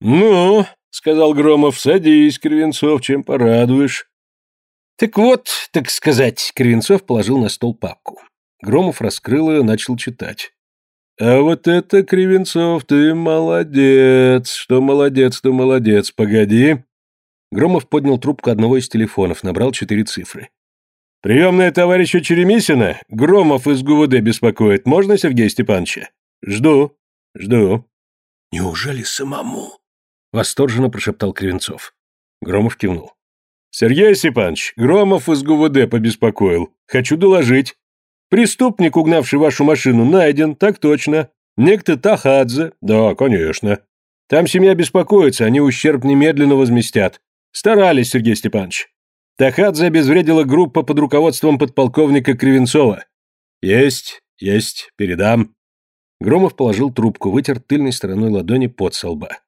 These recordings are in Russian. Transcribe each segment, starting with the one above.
«Ну, — сказал Громов, — садись, Кривенцов, чем порадуешь». «Так вот, так сказать», — Кривенцов положил на стол папку. Громов раскрыл ее, начал читать. «А вот это, Кривенцов, ты молодец! Что молодец, то молодец, погоди!» Громов поднял трубку одного из телефонов, набрал четыре цифры. «Приемная товарища Черемисина? Громов из ГУВД беспокоит. Можно, Сергей Степановича?» «Жду. Жду». «Неужели самому?» — восторженно прошептал Кривенцов. Громов кивнул. «Сергей Степанович, Громов из ГУВД побеспокоил. Хочу доложить. Преступник, угнавший вашу машину, найден, так точно. Некто Тахадзе. Да, конечно. Там семья беспокоится, они ущерб немедленно возместят. Старались, Сергей Степанович. Тахадзе обезвредила группа под руководством подполковника Кривенцова. Есть, есть, передам. Громов положил трубку, вытер тыльной стороной ладони под со лба.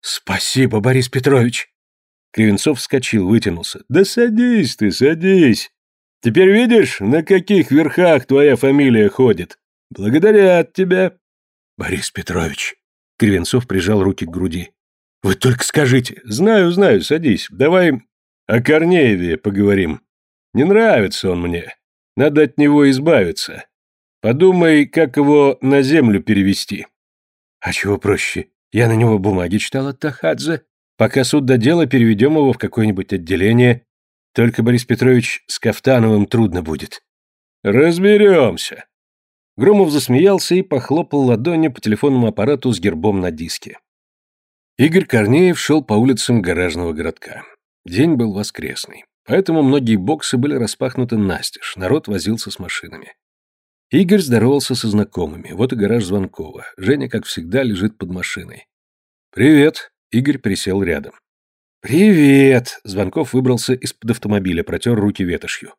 «Спасибо, Борис Петрович!» Кривенцов вскочил, вытянулся. «Да садись ты, садись! Теперь видишь, на каких верхах твоя фамилия ходит? Благодарят тебя!» «Борис Петрович!» Кривенцов прижал руки к груди. «Вы только скажите!» «Знаю, знаю, садись. Давай о Корнееве поговорим. Не нравится он мне. Надо от него избавиться. Подумай, как его на землю перевести». «А чего проще? Я на него бумаги читал от Тахадзе. Пока суд до дела, переведем его в какое-нибудь отделение. Только, Борис Петрович, с Кафтановым трудно будет». «Разберемся». Громов засмеялся и похлопал ладонью по телефонному аппарату с гербом на диске. Игорь Корнеев шел по улицам гаражного городка. День был воскресный, поэтому многие боксы были распахнуты настежь, народ возился с машинами. Игорь здоровался со знакомыми, вот и гараж Звонкова. Женя, как всегда, лежит под машиной. «Привет», — Игорь присел рядом. «Привет!» — Звонков выбрался из-под автомобиля, протер руки ветошью.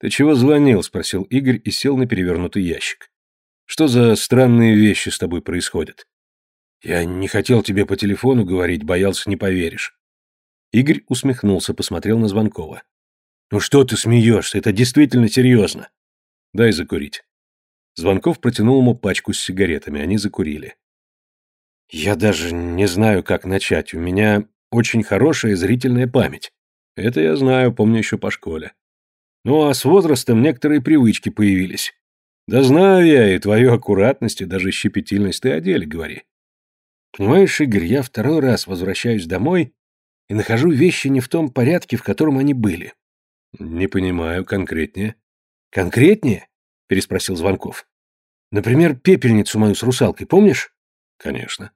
«Ты чего звонил?» — спросил Игорь и сел на перевернутый ящик. «Что за странные вещи с тобой происходят?» «Я не хотел тебе по телефону говорить, боялся, не поверишь». Игорь усмехнулся, посмотрел на Звонкова. «Ну что ты смеешься? Это действительно серьезно». «Дай закурить». Звонков протянул ему пачку с сигаретами, они закурили. «Я даже не знаю, как начать. У меня очень хорошая зрительная память. Это я знаю, помню еще по школе. Ну а с возрастом некоторые привычки появились. Да знаю я, и твою аккуратность, и даже щепетильность ты о деле говори. Понимаешь, Игорь, я второй раз возвращаюсь домой и нахожу вещи не в том порядке, в котором они были. Не понимаю, конкретнее. Конкретнее? Переспросил Звонков. Например, пепельницу мою с русалкой, помнишь? Конечно.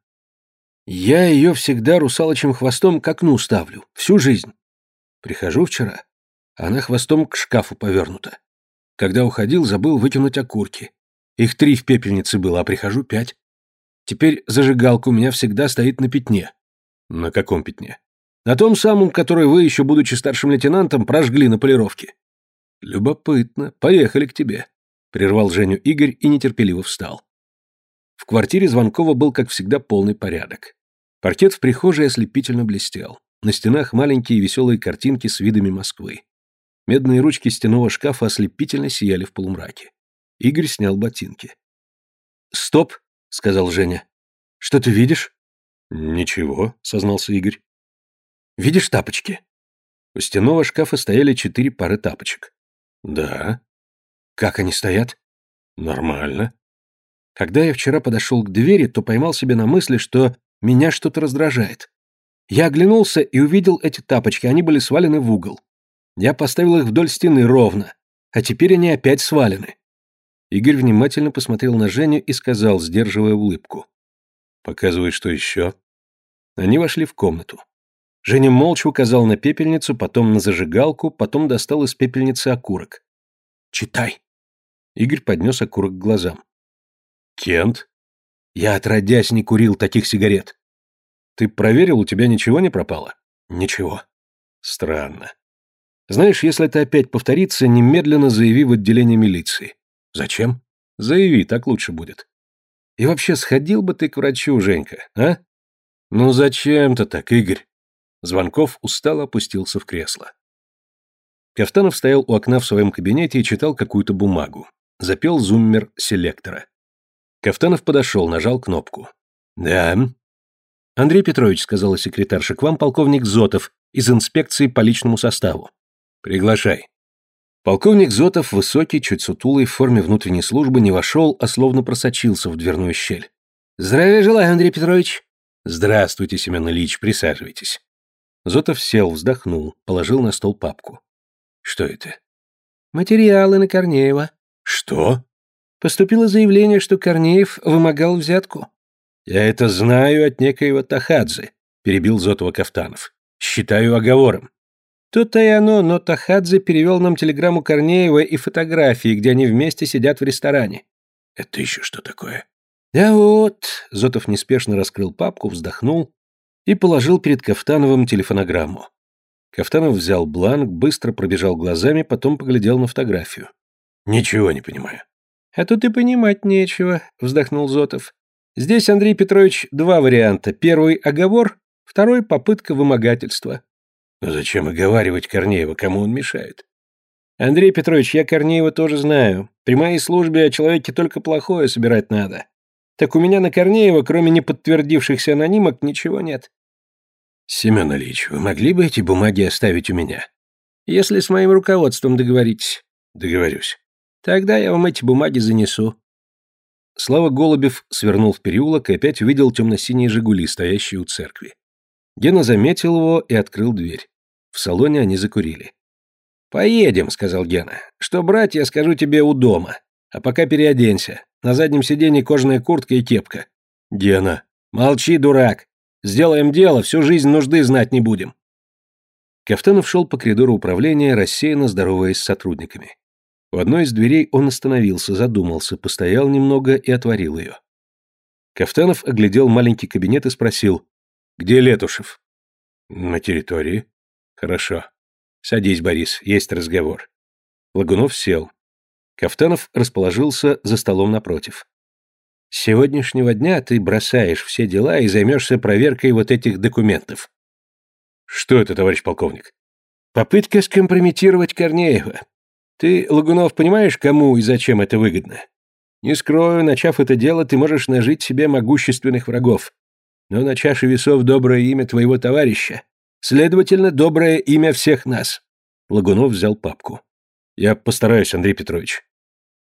Я ее всегда русалочим хвостом к окну ставлю, всю жизнь. Прихожу вчера, она хвостом к шкафу повернута. Когда уходил, забыл выкинуть окурки. Их три в пепельнице было, а прихожу пять. Теперь зажигалка у меня всегда стоит на пятне. На каком пятне? На том самом, который вы, еще будучи старшим лейтенантом, прожгли на полировке. Любопытно. Поехали к тебе. Прервал Женю Игорь и нетерпеливо встал. В квартире Звонкова был, как всегда, полный порядок. Паркет в прихожей ослепительно блестел. На стенах маленькие веселые картинки с видами Москвы. Медные ручки стенного шкафа ослепительно сияли в полумраке. Игорь снял ботинки. «Стоп!» — сказал Женя. «Что ты видишь?» «Ничего», — сознался Игорь. «Видишь тапочки?» У стенного шкафа стояли четыре пары тапочек. «Да». Как они стоят? Нормально. Когда я вчера подошел к двери, то поймал себя на мысли, что меня что-то раздражает. Я оглянулся и увидел эти тапочки, они были свалены в угол. Я поставил их вдоль стены ровно, а теперь они опять свалены. Игорь внимательно посмотрел на Женю и сказал, сдерживая улыбку. «Показывай, что еще». Они вошли в комнату. Женя молча указал на пепельницу, потом на зажигалку, потом достал из пепельницы окурок. «Читай». Игорь поднес окурок к глазам. «Кент?» «Я отродясь не курил таких сигарет». «Ты проверил, у тебя ничего не пропало?» «Ничего». «Странно». «Знаешь, если это опять повторится, немедленно заяви в отделение милиции». «Зачем?» «Заяви, так лучше будет». «И вообще, сходил бы ты к врачу, Женька, а?» «Ну зачем-то так, Игорь?» Звонков устало опустился в кресло. Кафтанов стоял у окна в своем кабинете и читал какую-то бумагу. Запел зуммер селектора. Кафтанов подошел, нажал кнопку. «Да». Андрей Петрович, сказала секретарша, к вам полковник Зотов из инспекции по личному составу. Приглашай. Полковник Зотов, высокий, чуть сутулый, в форме внутренней службы, не вошел, а словно просочился в дверную щель. «Здравия желаю, Андрей Петрович!» «Здравствуйте, Семен Ильич, присаживайтесь». Зотов сел, вздохнул, положил на стол папку. «Что это?» «Материалы на Корнеева». «Что?» «Поступило заявление, что Корнеев вымогал взятку». «Я это знаю от некоего Тахадзе», — перебил Зотова Кафтанов. «Считаю оговором». То-то и оно, но Тахадзе перевел нам телеграмму Корнеева и фотографии, где они вместе сидят в ресторане. «Это еще что такое?» «Да вот», — Зотов неспешно раскрыл папку, вздохнул и положил перед Кафтановым телефонограмму. Кафтанов взял бланк, быстро пробежал глазами, потом поглядел на фотографию. «Ничего не понимаю». «А тут и понимать нечего», — вздохнул Зотов. «Здесь, Андрей Петрович, два варианта. Первый — оговор, второй — попытка вымогательства». «Но зачем оговаривать Корнеева, кому он мешает?» «Андрей Петрович, я Корнеева тоже знаю. При моей службе о человеке только плохое собирать надо. Так у меня на Корнеева, кроме неподтвердившихся анонимок, ничего нет. Семен Ильич, вы могли бы эти бумаги оставить у меня? Если с моим руководством договоритесь. Договорюсь. Тогда я вам эти бумаги занесу. Слава Голубев свернул в переулок и опять увидел темно-синие «Жигули», стоящие у церкви. Гена заметил его и открыл дверь. В салоне они закурили. «Поедем», — сказал Гена. «Что брать, я скажу тебе у дома. А пока переоденься. На заднем сиденье кожаная куртка и кепка. Гена. Молчи, дурак. Сделаем дело, всю жизнь нужды знать не будем. Кафтанов шел по коридору управления, рассеянно здороваясь с сотрудниками. У одной из дверей он остановился, задумался, постоял немного и отворил ее. Кафтанов оглядел маленький кабинет и спросил, «Где Летушев?» «На территории». «Хорошо. Садись, Борис, есть разговор». Лагунов сел. Кафтанов расположился за столом напротив. «С сегодняшнего дня ты бросаешь все дела и займешься проверкой вот этих документов». «Что это, товарищ полковник?» «Попытка скомпрометировать Корнеева. Ты, Лагунов, понимаешь, кому и зачем это выгодно? Не скрою, начав это дело, ты можешь нажить себе могущественных врагов. Но на чаше весов доброе имя твоего товарища. Следовательно, доброе имя всех нас». Лагунов взял папку. «Я постараюсь, Андрей Петрович.